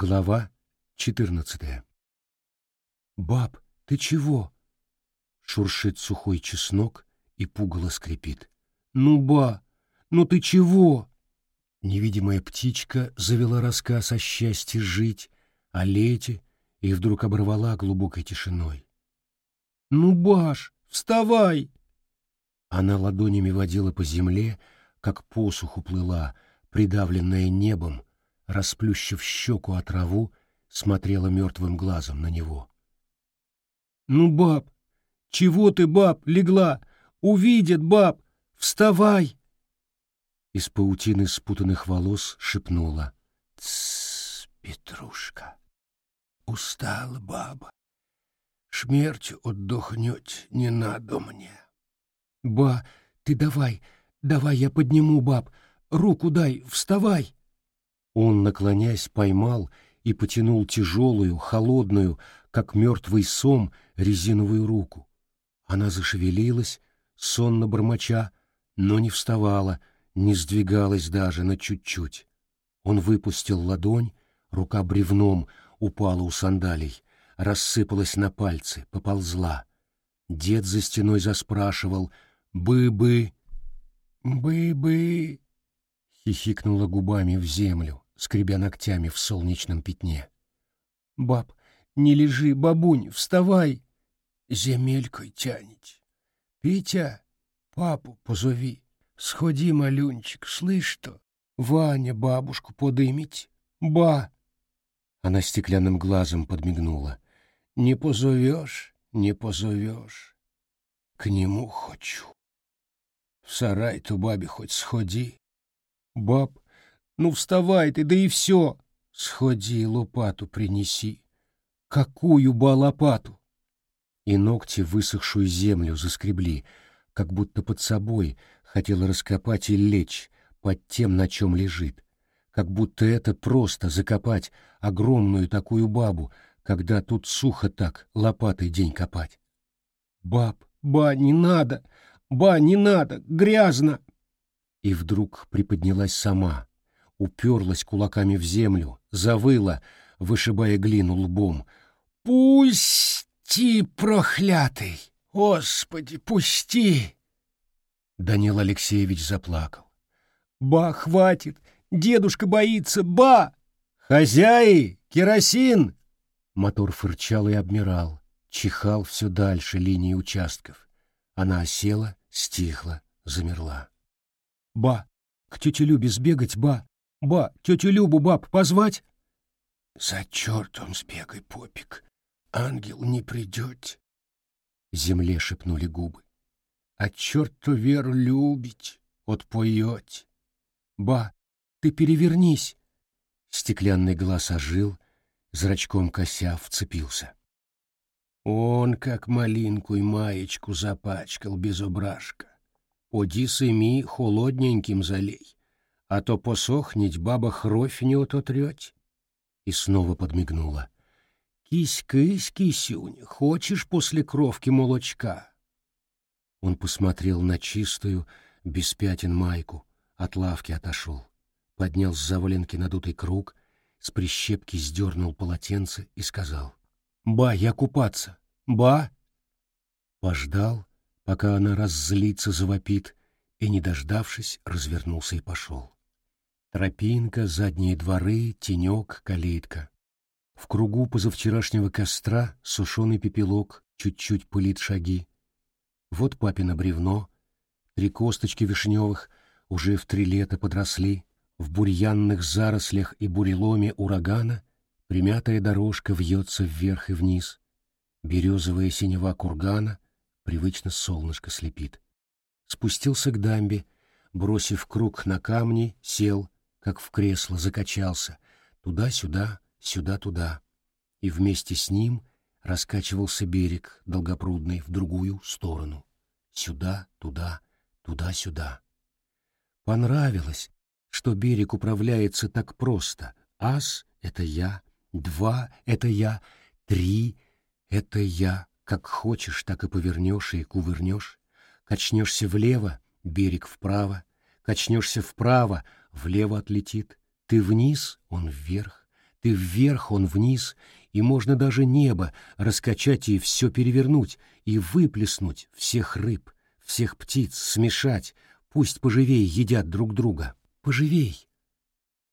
Глава четырнадцатая. «Баб, ты чего?» Шуршит сухой чеснок и пугало скрипит. «Ну, ба, ну ты чего?» Невидимая птичка завела рассказ о счастье жить, о лете, и вдруг оборвала глубокой тишиной. «Ну, баш, вставай!» Она ладонями водила по земле, как посуху плыла, придавленная небом, расплющив щеку о траву, смотрела мертвым глазом на него. «Ну, баб! Чего ты, баб, легла? Увидят, баб! Вставай!» Из паутины спутанных волос шепнула. «Тссс, Петрушка! Устала баба. Шмертью отдохнуть не надо мне». «Ба, ты давай, давай я подниму, баб. Руку дай, вставай!» Он, наклонясь, поймал и потянул тяжелую, холодную, как мертвый сом, резиновую руку. Она зашевелилась, сонно бормоча, но не вставала, не сдвигалась даже на чуть-чуть. Он выпустил ладонь, рука бревном упала у сандалий, рассыпалась на пальцы, поползла. Дед за стеной заспрашивал «Бы-бы!» «Бы-бы!» — хихикнула губами в землю скребя ногтями в солнечном пятне. «Баб, не лежи, бабунь, вставай!» «Земелькой тянет. Петя, папу позови. Сходи, малюнчик, слышь что? Ваня бабушку подымить. Ба!» Она стеклянным глазом подмигнула. «Не позовешь, не позовешь. К нему хочу. В сарай-то бабе хоть сходи. Баб, ну вставай ты, да и все. Сходи, лопату принеси. Какую ба лопату? И ногти высохшую землю заскребли, как будто под собой хотела раскопать и лечь под тем, на чем лежит. Как будто это просто закопать огромную такую бабу, когда тут сухо так лопатой день копать. Баб, ба, не надо, ба, не надо, грязно. И вдруг приподнялась сама, уперлась кулаками в землю, завыла, вышибая глину лбом. «Пусти, прохлятый! Господи, пусти!» Данил Алексеевич заплакал. «Ба, хватит! Дедушка боится! Ба! Хозяи! Керосин!» Мотор фырчал и обмирал, чихал все дальше линии участков. Она осела, стихла, замерла. «Ба! К тете Любе сбегать, ба! Ба, тетю Любу, баб, позвать? За чертом сбегай, попик. Ангел не придет. Земле шепнули губы. А черту веру любить, отпоет. Ба, ты перевернись. Стеклянный глаз ожил, зрачком кося вцепился. Он, как малинку и маечку, запачкал безображка. Поди сыми холодненьким залей а то посохнеть баба хровь не ототрет. И снова подмигнула. «Кись-кись, кисюнь, хочешь после кровки молочка?» Он посмотрел на чистую, без пятен майку, от лавки отошел, поднял с заваленки надутый круг, с прищепки сдернул полотенце и сказал. «Ба, я купаться! Ба!» Пождал, пока она раззлится, завопит, и, не дождавшись, развернулся и пошел. Тропинка, задние дворы, тенек, калитка. В кругу позавчерашнего костра сушеный пепелок чуть-чуть пылит шаги. Вот папино бревно, три косточки вишневых уже в три лета подросли, в бурьянных зарослях и буреломе урагана примятая дорожка вьется вверх и вниз, березовая синева кургана привычно солнышко слепит. Спустился к дамбе, бросив круг на камни, сел — как в кресло, закачался, туда-сюда, сюда-туда, и вместе с ним раскачивался берег долгопрудный в другую сторону, сюда, туда, туда-сюда. Понравилось, что берег управляется так просто. Ас — это я, два — это я, три — это я. Как хочешь, так и повернешь и кувырнешь. Качнешься влево — берег вправо, качнешься вправо — влево отлетит, ты вниз, он вверх, Ты вверх, он вниз, и можно даже небо раскачать и все перевернуть, и выплеснуть всех рыб, всех птиц, смешать, пусть поживей едят друг друга. Поживей!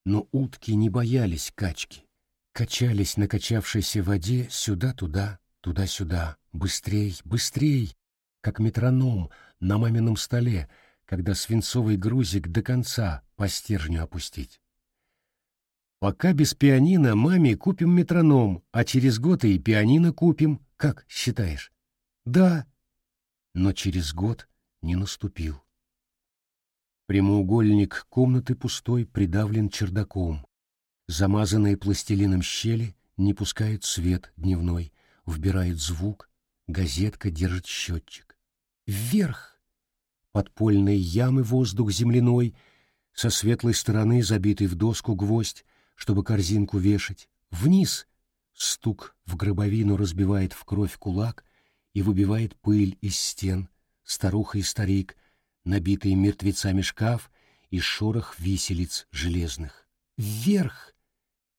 Но утки не боялись качки, качались на качавшейся воде сюда-туда, туда-сюда, быстрей, быстрей, как метроном на мамином столе, когда свинцовый грузик до конца по стержню опустить. Пока без пианино маме купим метроном, а через год и пианино купим, как считаешь? Да. Но через год не наступил. Прямоугольник комнаты пустой придавлен чердаком. Замазанные пластилином щели не пускают свет дневной, вбирают звук, газетка держит счетчик. Вверх! Подпольные ямы воздух земляной, со светлой стороны забитый в доску гвоздь, чтобы корзинку вешать, вниз. Стук в гробовину разбивает в кровь кулак и выбивает пыль из стен, старуха и старик, набитые мертвецами шкаф и шорох виселиц железных. Вверх!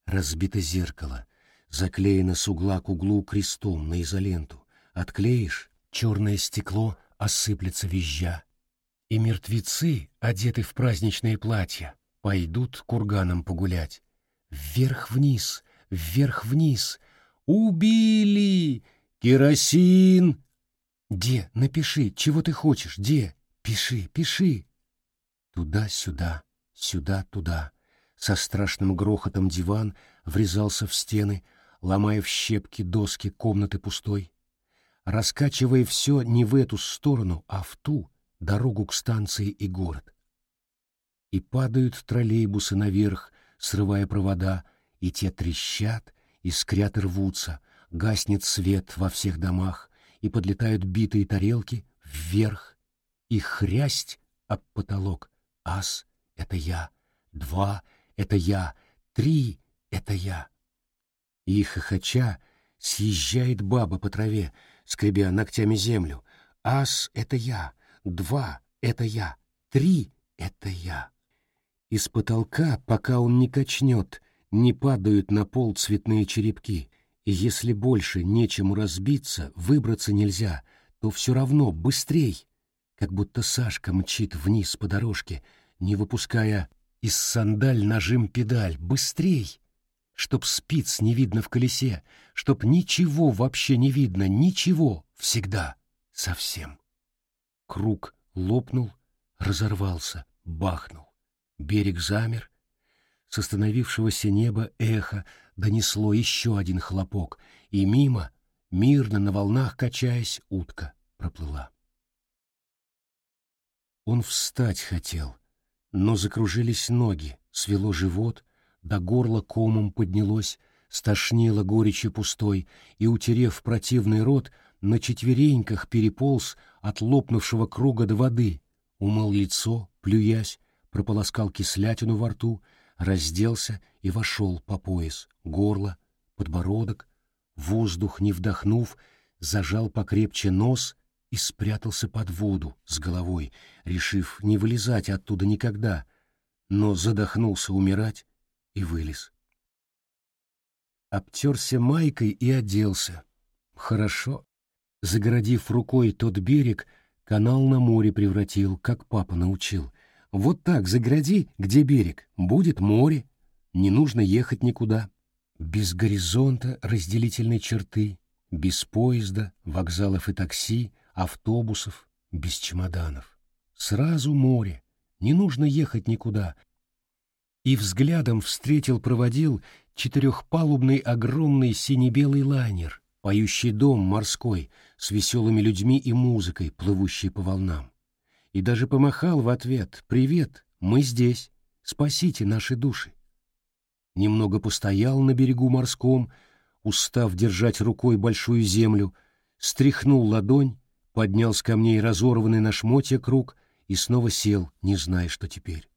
Разбито зеркало, заклеено с угла к углу крестом на изоленту. Отклеишь — черное стекло осыплется визжа. И мертвецы, одеты в праздничные платья, пойдут курганом погулять, Вверх-вниз, вверх-вниз. Убили! Керосин! Де, напиши, чего ты хочешь, Де? Пиши, пиши. Туда-сюда, сюда-туда. Со страшным грохотом диван врезался в стены, ломая в щепки доски комнаты пустой. Раскачивая все не в эту сторону, а в ту, дорогу к станции и город. И падают троллейбусы наверх, срывая провода, и те трещат, искрят и рвутся, гаснет свет во всех домах, и подлетают битые тарелки вверх, и хрясть об потолок. Ас — это я, два — это я, три — это я. И хохоча съезжает баба по траве, скребя ногтями землю. Ас — это я, два — это я, три — это я. Из потолка, пока он не качнет, не падают на пол цветные черепки, и если больше нечему разбиться, выбраться нельзя, то все равно быстрей, как будто Сашка мчит вниз по дорожке, не выпуская из сандаль нажим педаль, быстрей, чтоб спиц не видно в колесе, чтоб ничего вообще не видно, ничего, всегда, совсем. Круг лопнул, разорвался, бахнул. Берег замер. С остановившегося неба эхо донесло еще один хлопок, и мимо, мирно на волнах качаясь, утка проплыла. Он встать хотел, но закружились ноги, свело живот, до горла комом поднялось, стошнило горечи пустой, и, утерев противный рот, на четвереньках переполз от лопнувшего круга до воды, умыл лицо, плюясь, прополоскал кислятину во рту, разделся и вошел по пояс, горло, подбородок, воздух не вдохнув, зажал покрепче нос и спрятался под воду с головой, решив не вылезать оттуда никогда, но задохнулся умирать и вылез. Обтерся майкой и оделся. Хорошо. Загородив рукой тот берег, канал на море превратил, как папа научил. Вот так загради, где берег, будет море, не нужно ехать никуда. Без горизонта разделительной черты, без поезда, вокзалов и такси, автобусов, без чемоданов. Сразу море, не нужно ехать никуда. И взглядом встретил-проводил четырехпалубный огромный сине-белый лайнер, поющий дом морской, с веселыми людьми и музыкой, плывущей по волнам и даже помахал в ответ «Привет, мы здесь, спасите наши души». Немного постоял на берегу морском, устав держать рукой большую землю, стряхнул ладонь, поднял с камней разорванный на шмотья круг и снова сел, не зная, что теперь.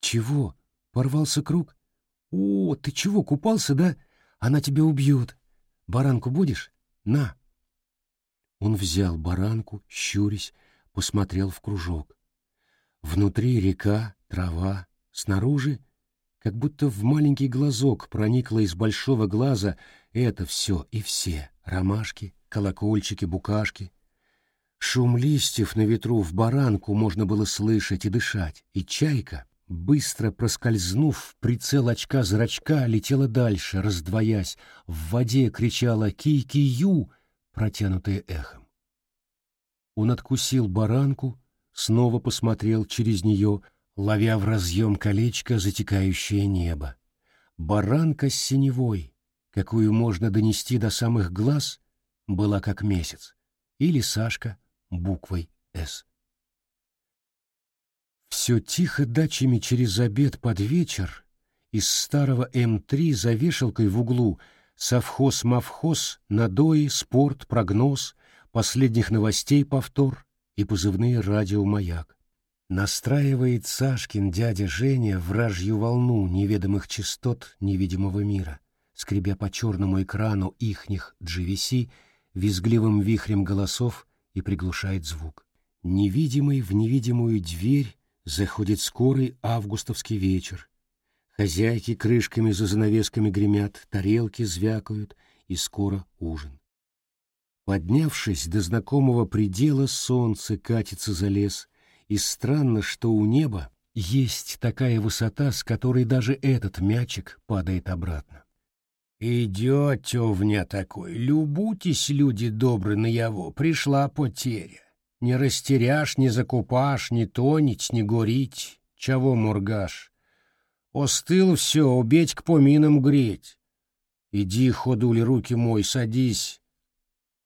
«Чего? Порвался круг? О, ты чего, купался, да? Она тебя убьет. Баранку будешь? На!» Он взял баранку, щурясь, посмотрел в кружок. Внутри река, трава, снаружи как будто в маленький глазок проникло из большого глаза это все и все — ромашки, колокольчики, букашки. Шум листьев на ветру в баранку можно было слышать и дышать, и чайка, быстро проскользнув прицел очка зрачка, летела дальше, раздвоясь, в воде кричала «Ки-ки-ю!», протянутая эхом. Он откусил баранку, снова посмотрел через нее, ловя в разъем колечко затекающее небо. Баранка с синевой, какую можно донести до самых глаз, была как месяц, или Сашка буквой «С». Все тихо дачами через обед под вечер из старого М3 за вешалкой в углу совхоз-мавхоз, надои, спорт, прогноз, последних новостей повтор и позывные радиомаяк. Настраивает Сашкин дядя Женя вражью волну неведомых частот невидимого мира, скребя по черному экрану ихних GVC визгливым вихрем голосов и приглушает звук. Невидимый в невидимую дверь заходит скорый августовский вечер. Хозяйки крышками за занавесками гремят, тарелки звякают, и скоро ужин. Поднявшись до знакомого предела, солнце катится за лес, и странно, что у неба есть такая высота, с которой даже этот мячик падает обратно. «Идет тёвня такой, любутесь, люди добры на его, пришла потеря. Не растеряшь, не закупашь, не тонить, не горить, чего мургаш. Остыл все, убить к поминам греть. Иди, ходули, руки мой, садись».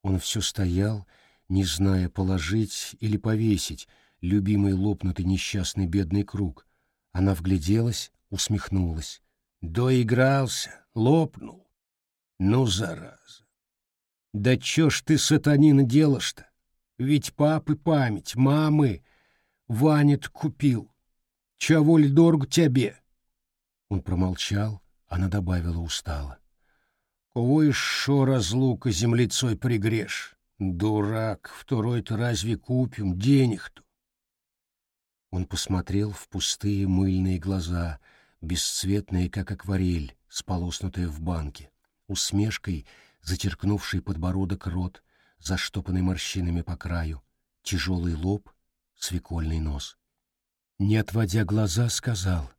Он все стоял, не зная, положить или повесить любимый лопнутый несчастный бедный круг. Она вгляделась, усмехнулась. Доигрался, лопнул. Ну, зараза! Да чё ж ты, сатанина, делаешь-то? Ведь папы память, мамы Ванет купил. Чего ли дорого тебе? Он промолчал, она добавила устало. Кого еще разлука землицой пригрешь? Дурак, второй-то разве купим, денег-то? Он посмотрел в пустые мыльные глаза, бесцветные, как акварель, сполоснутые в банке, усмешкой, зачеркнувший подбородок рот, заштопанный морщинами по краю, тяжелый лоб, свекольный нос. Не отводя глаза, сказал,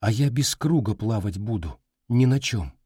«А я без круга плавать буду, ни на чем».